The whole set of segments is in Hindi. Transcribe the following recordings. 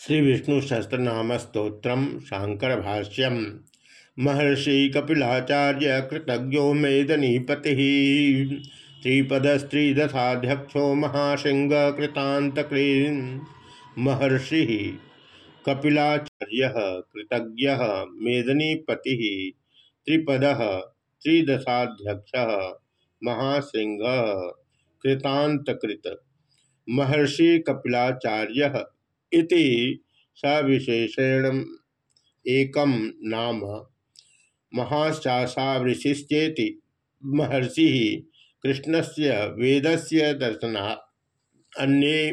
श्री विष्णु सहस्रनाम स्त्रोत्र शांकर भाष्यम महर्षि कपिलाचार्य कृतज्ञो मेदनीपति। त्रिपद स्त्रीदशाध्यक्षो महासिंह कृतांत महर्षि कपिलाचार्य कृतज्ञ मेदनीपति। त्रिपद त्रिदशाध्यक्ष महासिंह कृतांतकृत महर्षि कपिलाचार्य इति सविशेषण एकम नाम महाशासा ऋषिश्चेति महर्षि कृष्णस्य वेदस्य दर्शना, अन्ये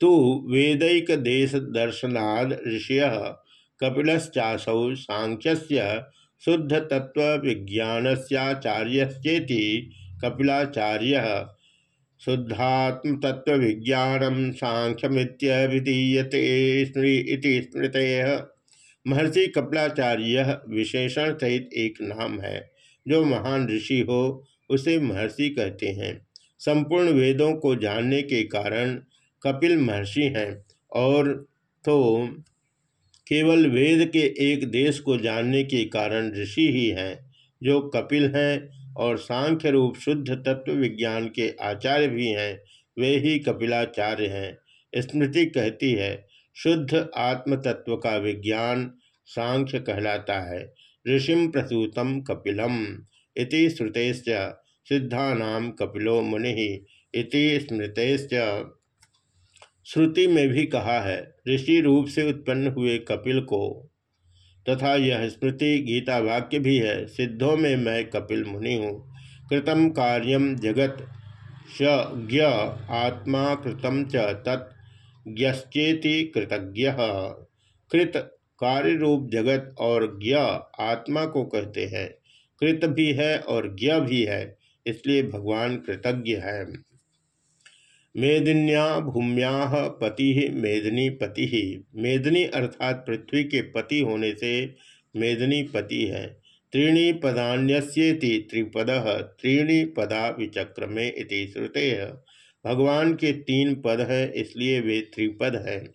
तो वेदैक देश दर्शनाद ऋषय कपिलश्चासौ सांख्यस्य शुद्ध तत्व विज्ञानस्याचार्यश्चेति कपिलाचार्य शुद्धात्म तत्व विज्ञानम सांख्यमित्यभिधीयते स्मृत महर्षि कपिलाचार्य विशेषण सहित एक नाम है। जो महान ऋषि हो, उसे महर्षि कहते हैं। संपूर्ण वेदों को जानने के कारण कपिल महर्षि हैं और तो केवल वेद के एक देश को जानने के कारण ऋषि ही हैं, जो कपिल हैं और सांख्य रूप शुद्ध तत्व विज्ञान के आचार्य भी हैं, वे ही कपिलाचार्य हैं। स्मृति कहती है, शुद्ध आत्म तत्व का विज्ञान सांख्य कहलाता है। ऋषिम प्रसूतम कपिलम इति श्रुतेश्च सिद्धानाम कपिलो मुनि इति स्मृतेश्च। श्रुति में भी कहा है, ऋषि रूप से उत्पन्न हुए कपिल को तथा यह स्मृति गीता वाक्य भी है। सिद्धों में मैं कपिल मुनि हूँ। कृतम कार्यम जगत ज्ञ आत्मा कृतम च तत्चेति कृतज्ञ। कृत कार्य रूप जगत और ज्ञ आत्मा को कहते हैं। कृत भी है और ज्ञ भी है, इसलिए भगवान कृतज्ञ है। मेदिन्या भूम्या पति मेदनी पति। मेदनी अर्थात पृथ्वी के पति होने से मेदनी पति है। त्रीणी पदान्यस्येति त्रिपद, त्रीणी पदा विचक्रमे इति श्रुते। भगवान के तीन पद हैं, इसलिए वे त्रिपद हैं।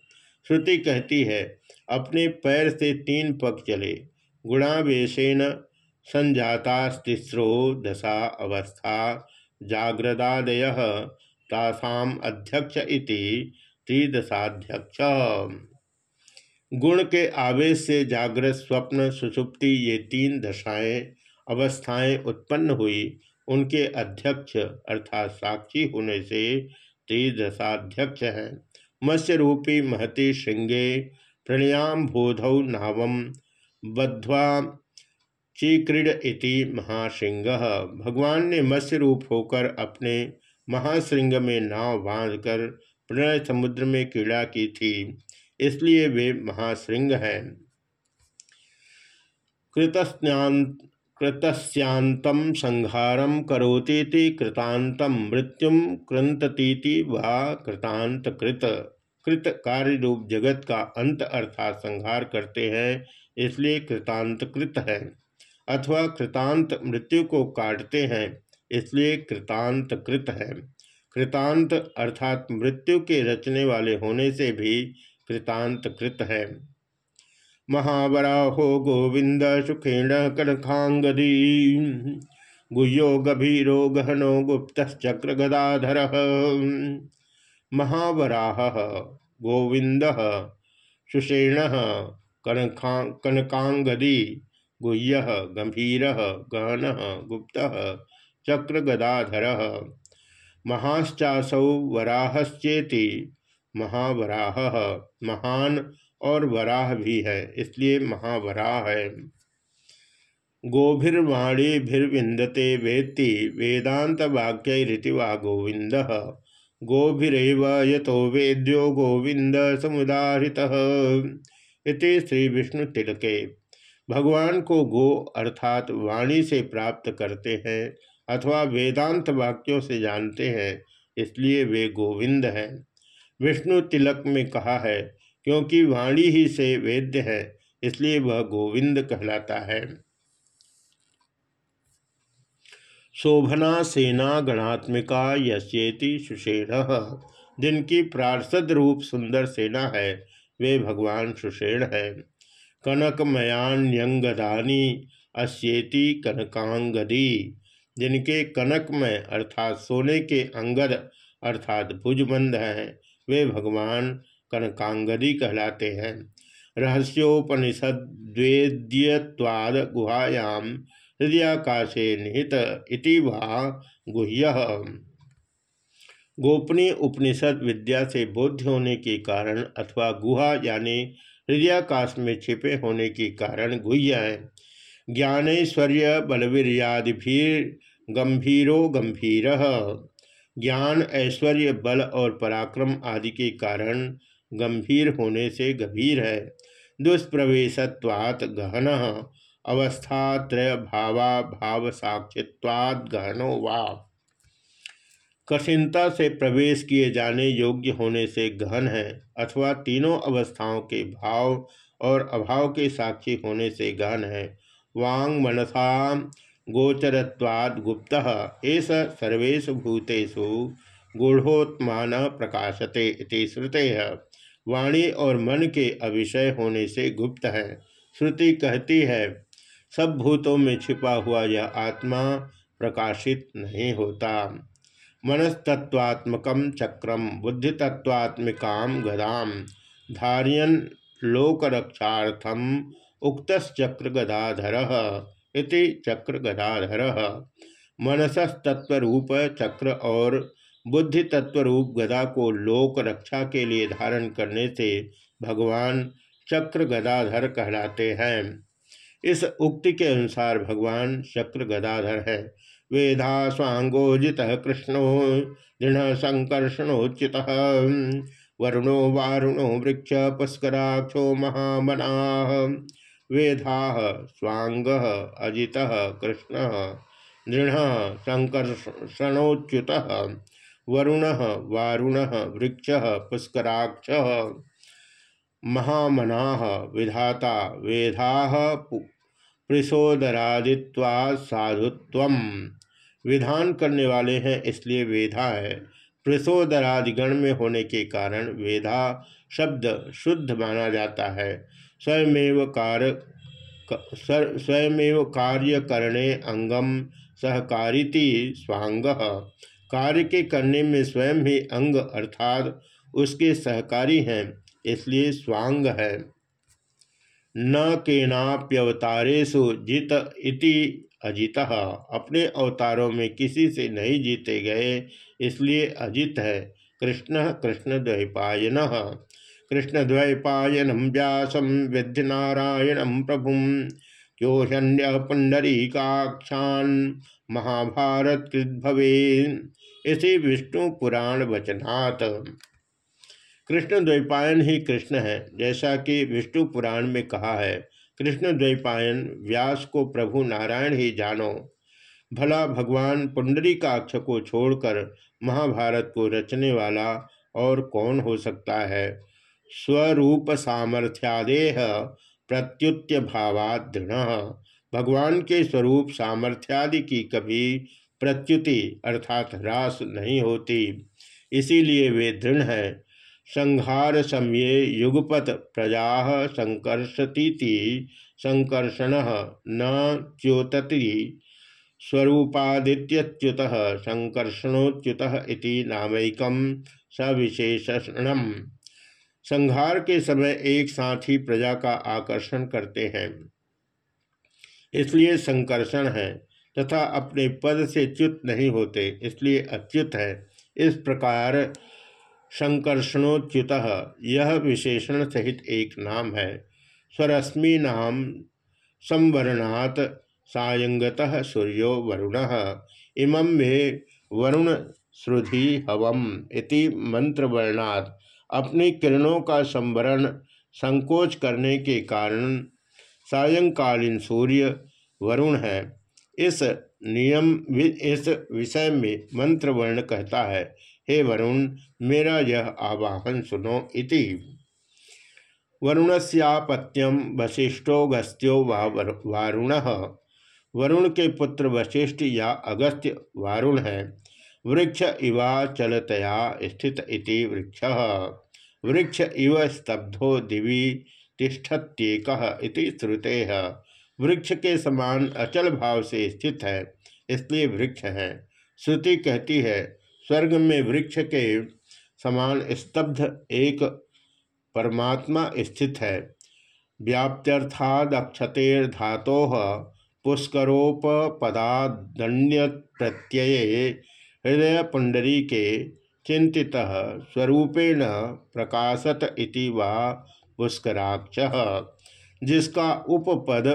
श्रुति कहती है, अपने पैर से तीन पग चले। गुणावेशेन संजातास्तिस्रो दशा अवस्था जागृदादय तासाम अध्यक्ष इति त्रिदशाध्यक्ष। गुण के आवेश से जागृत स्वप्न सुषुप्ति ये तीन दशाएँ, अवस्थाएँ उत्पन्न हुई। उनके अध्यक्ष अर्थात साक्षी होने से त्रिदशाध्यक्ष हैं। मत्स्य रूपी महति श्रृंगे, प्रणयाम बोधौ नावम बद्ध्वा चीक्रीड इति महासिंह भगवान ने मत्स्य रूप होकर अपने महाश्रृंग में नाव बांधकर प्रणय समुद्र में क्रीड़ा की थी, इसलिए वे महाश्रृंग हैं। कृतस्यांतम संहारम करोतीति कृतांतम मृत्युम कृंततीति वा कृतांत कृत कृत कार्य रूप जगत का अंत अर्थात संहार करते हैं, इसलिए कृतांत कृत है, अथवा कृतांत मृत्यु को काटते हैं। इसलिए कृतांत कृत है। कृतांत अर्थात मृत्यु के रचने वाले होने से भी कृतांत कृत है। महावराहो गोविंद सुखेण कनखांगदी गुह्यो गभीरो गहनो गुप्त चक्र गदाधर महावराह गोविंद सुषेण कनखा, कनकांगदी। गुह्य गंभीर गहन गुप्त चक्र गदाधर महाश्चासौ वराहश्चेति। महावराह। महान और वराह भी है, इसलिए महावराह है। गोभिर्वाणीभिर्विंदते वेत्ति। वेदांत वाक्य वा गोविंद गोभिरेव यतो वेद्यो गोविंद समुदारित श्री विष्णु तिलके भगवान को गो अर्थात वाणी से प्राप्त करते हैं। अथवा वेदांत वाक्यों से जानते हैं, इसलिए वे गोविंद हैं। विष्णु तिलक में कहा है, क्योंकि वाणी ही से वेद्य है, इसलिए वह गोविंद कहलाता है। शोभना सेना गणात्मिका यशेति सुषेण। जिनकी प्रार्षद रूप सुंदर सेना है, वे भगवान सुषेण है। कनकमयान्यंगदानी अश्येति कनकांगदी। जिनके कनक में अर्थात सोने के अंगद अर्थात भुजबंध हैं, वे भगवान कनकांगदी कहलाते हैं। रहस्योपनिषद्वेद्यवाद गुहायाम हृदयाकाशे निहित इति वा गुह्य। गोपनीय उपनिषद विद्या से बोध होने के कारण अथवा गुहा यानी हृदयाकाश में छिपे होने के कारण गुह्य है। ज्ञानैश्वर्य बलवीरियादिभीर गंभीरो गंभीर। ज्ञान, ऐश्वर्य, बल और पराक्रम आदि के कारण गंभीर होने से गंभीर है। दुष्प्रवेशत्वात् गहन। अवस्थात्रय भावा भाव साक्षित्वाद गहनो वा। कठिनता से प्रवेश किए जाने योग्य होने से गहन है अथवा तीनों अवस्थाओं के भाव और अभाव के साक्षी होने से गहन है। वांग मनसा गोचरत्वाद गुप्त। एस सर्वेशु भूतेषु गूढ़ोत्मान प्रकाशते इति श्रुते। वाणी और मन के अविषय होने से गुप्त है। श्रुति कहती है, सब भूतों में छिपा हुआ यह आत्मा प्रकाशित नहीं होता। मनस्तत्वात्मक चक्रम बुद्धितत्वात्मिका गदाम धारियन लोकरक्षार्थम उक्तचक्र गदाधर इति चक्र गदाधर मनसस्तत्वरूप चक्र और बुद्धि तत्वरूप गदा को लोक रक्षा के लिए धारण करने से भगवान चक्र गदाधर कहलाते हैं। इस उक्ति के अनुसार भगवान चक्र गदाधर है। वेदा स्वांगोजित कृष्णो दृढ़ संकर्षणोचित वरुणो वारुणो वृक्ष पुष्कराक्षो महामना। वेदा स्वांग अजित, कृष्ण दृढ़ संकर्षणोच्युत वरुण, वारुण, वृक्ष, पुष्कराक्ष, महामना, विधाता वेदा पृषोदरादित्वा साधुत्व। विधान करने वाले हैं, इसलिए वेधा है। पृषोदरादिगण में होने के कारण वेदा शब्द शुद्ध माना जाता है। स्वयमेव कार स्वयमेव कार्य करने अंगम सहकारिति स्वांग कार्य के करने में स्वयं ही अंग अर्थात उसके सहकारी हैं, इसलिए स्वांग है। न केनाप्यवतारेशु जित इति अजित। अपने अवतारों में किसी से नहीं जीते गए, इसलिए अजित है। कृष्ण कृष्ण द्वैपायन कृष्ण द्वैपायनम व्यासम विद्य नारायण प्रभु क्योशन्य पुंडरीकाक्षान महाभारत कृत भवे इसी विष्णु पुराण वचनात् कृष्ण द्वैपायन ही कृष्ण है, जैसा कि विष्णु पुराण में कहा है कृष्ण द्वैपायन व्यास को प्रभु नारायण ही जानो। भला भगवान पुंडरीकाक्ष को छोड़कर महाभारत को रचने वाला और कौन हो सकता है? स्वरूप सामर्थ्यादेह प्रत्युत्य भावाद दृढ़ भगवान के स्वरूप सामर्थ्यादि की कभी प्रत्युति अर्थात ह्रास नहीं होती। इसीलिए वे दृढ़ हैं। संहार समय युगपत प्रजा संकर्षती संकर्षण न च्योतति। स्वरूपादित्यच्युत, संकर्षणोच्युत इति नामैकम सविशेषण संहार के समय एक साथ ही प्रजा का आकर्षण करते हैं। इसलिए संकर्षण है तथा अपने पद से च्युत नहीं होते, इसलिए अच्युत है। इस प्रकार संकर्षणोच्युत यह विशेषण सहित एक नाम है। स्वरश्मि नाम संवरणात सायंगत सूर्यो वरुण, इमं मे वरुण श्रुधि हवम इति मंत्रवर्णात्। अपनी किरणों का संवरण संकोच करने के कारण सायंकालीन सूर्य वरुण है। इस नियम इस विषय में मंत्रवर्ण कहता है, हे वरुण, मेरा यह आवाहन सुनो इति। वरुणस्यापत्यम वशिष्ठो गस्त्यो वारुण। वरुण के पुत्र वशिष्ठ या अगस्त्य वारुण है। वृक्ष इवा चलतया स्थित इति वृक्ष। वृक्ष इव स्तब्धो दिवी तिष्ठत्येक इति श्रुते। वृक्ष के समान अचल भाव से स्थित है, इसलिए वृक्ष है। श्रुति कहती है, स्वर्ग में वृक्ष के समान स्तब्ध एक परमात्मा स्थित है। व्याप्त्यर्थादक्षतेर्धातो पुष्करोपपदादन्य प्रत्यय हृदय पुंडरी के चिंतित स्वरूपेण प्रकाशत इति वा पुष्कराक्ष। जिसका उपपद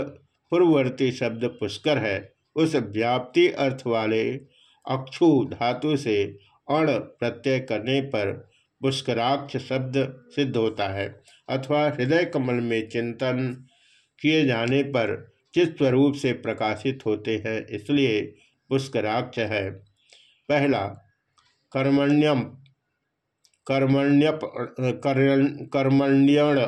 पूर्ववर्ती शब्द पुष्कर है, उस व्याप्ति अर्थ वाले अक्षु धातु से अण प्रत्यय करने पर पुष्कराक्ष शब्द सिद्ध होता है, अथवा हृदय कमल में चिंतन किए जाने पर चित स्वरूप से प्रकाशित होते हैं, इसलिए पुष्कराक्ष है। पहला, कर्मण्यम कर्मण्यप कर्मण्यण,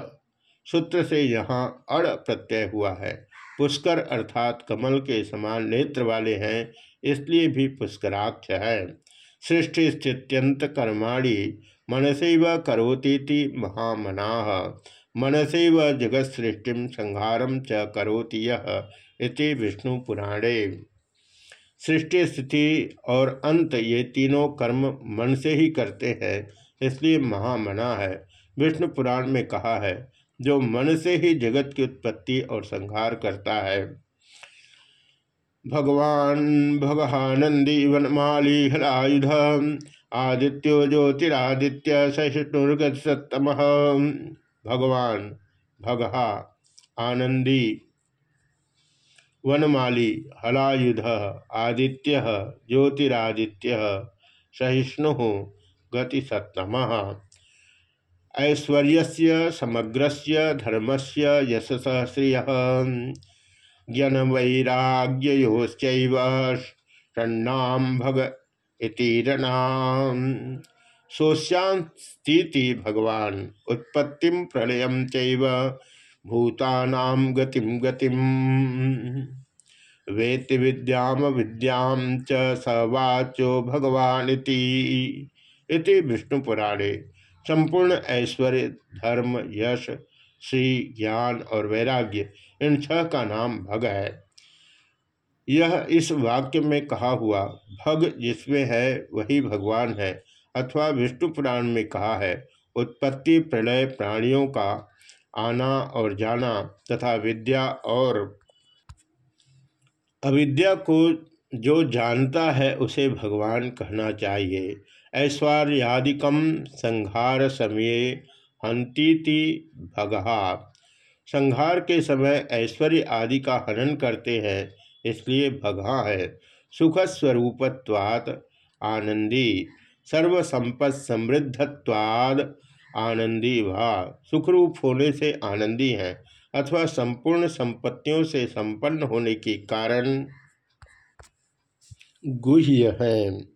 सूत्र से यहाँ अड़ प्रत्यय हुआ है। पुष्कर अर्थात कमल के समान नेत्र वाले हैं, इसलिए भी पुष्कराक्ष है। सृष्टि स्थित्यंत कर्माणी, मनसैव करोती महामना, मनसैव जगत सृष्टि संहारम च करोति इति विष्णु पुराणे सृष्टि, स्थिति और अंत ये तीनों कर्म मन से ही करते हैं, इसलिए महामना है। विष्णु पुराण में कहा है, जो मन से ही जगत की उत्पत्ति और संहार करता है। भगवान भगहानंदी वनमाली हलायुध आदित्यो ज्योतिरादित्य सहिष्णुर्गत सत्तम। भगवान भगहा आनंदी। वनमाली, हलायुध, आदित्य, ज्योतिरादित्य, सहिष्णु, गतिसत्तम। ऐश्वर्य समग्र धर्म से यशस श्रिय ज्ञन वैराग्योश्चन्नाम भग इतीरणाम भगवान, उत्पत्ति प्रलय चैव भूतानाम गतिम गतिम वेति विद्याम विद्याम च सवाचो इति विष्णुपुराणे संपूर्ण ऐश्वर्य, धर्म, यश, श्री ज्ञान और वैराग्य, इन छह का नाम भग है। यह इस वाक्य में कहा हुआ, भग जिसमें है, वही भगवान है। अथवा विष्णु पुराण में कहा है, उत्पत्ति प्रलय प्राणियों का आना और जाना तथा विद्या और अविद्या को जो जानता है उसे भगवान कहना चाहिए। ऐश्वर्यादिकम संहार समय हंतीति भगहा। संहार के समय ऐश्वर्य आदि का हनन करते हैं, इसलिए भगहा है। सुख स्वरूपत्वात् आनंदी। सर्वसंपत् समृद्धत्वाद आनंदी वा सुखरूप होने से आनंदी हैं, अथवा संपूर्ण संपत्तियों से संपन्न होने के कारण गुह्य है।